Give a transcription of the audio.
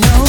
no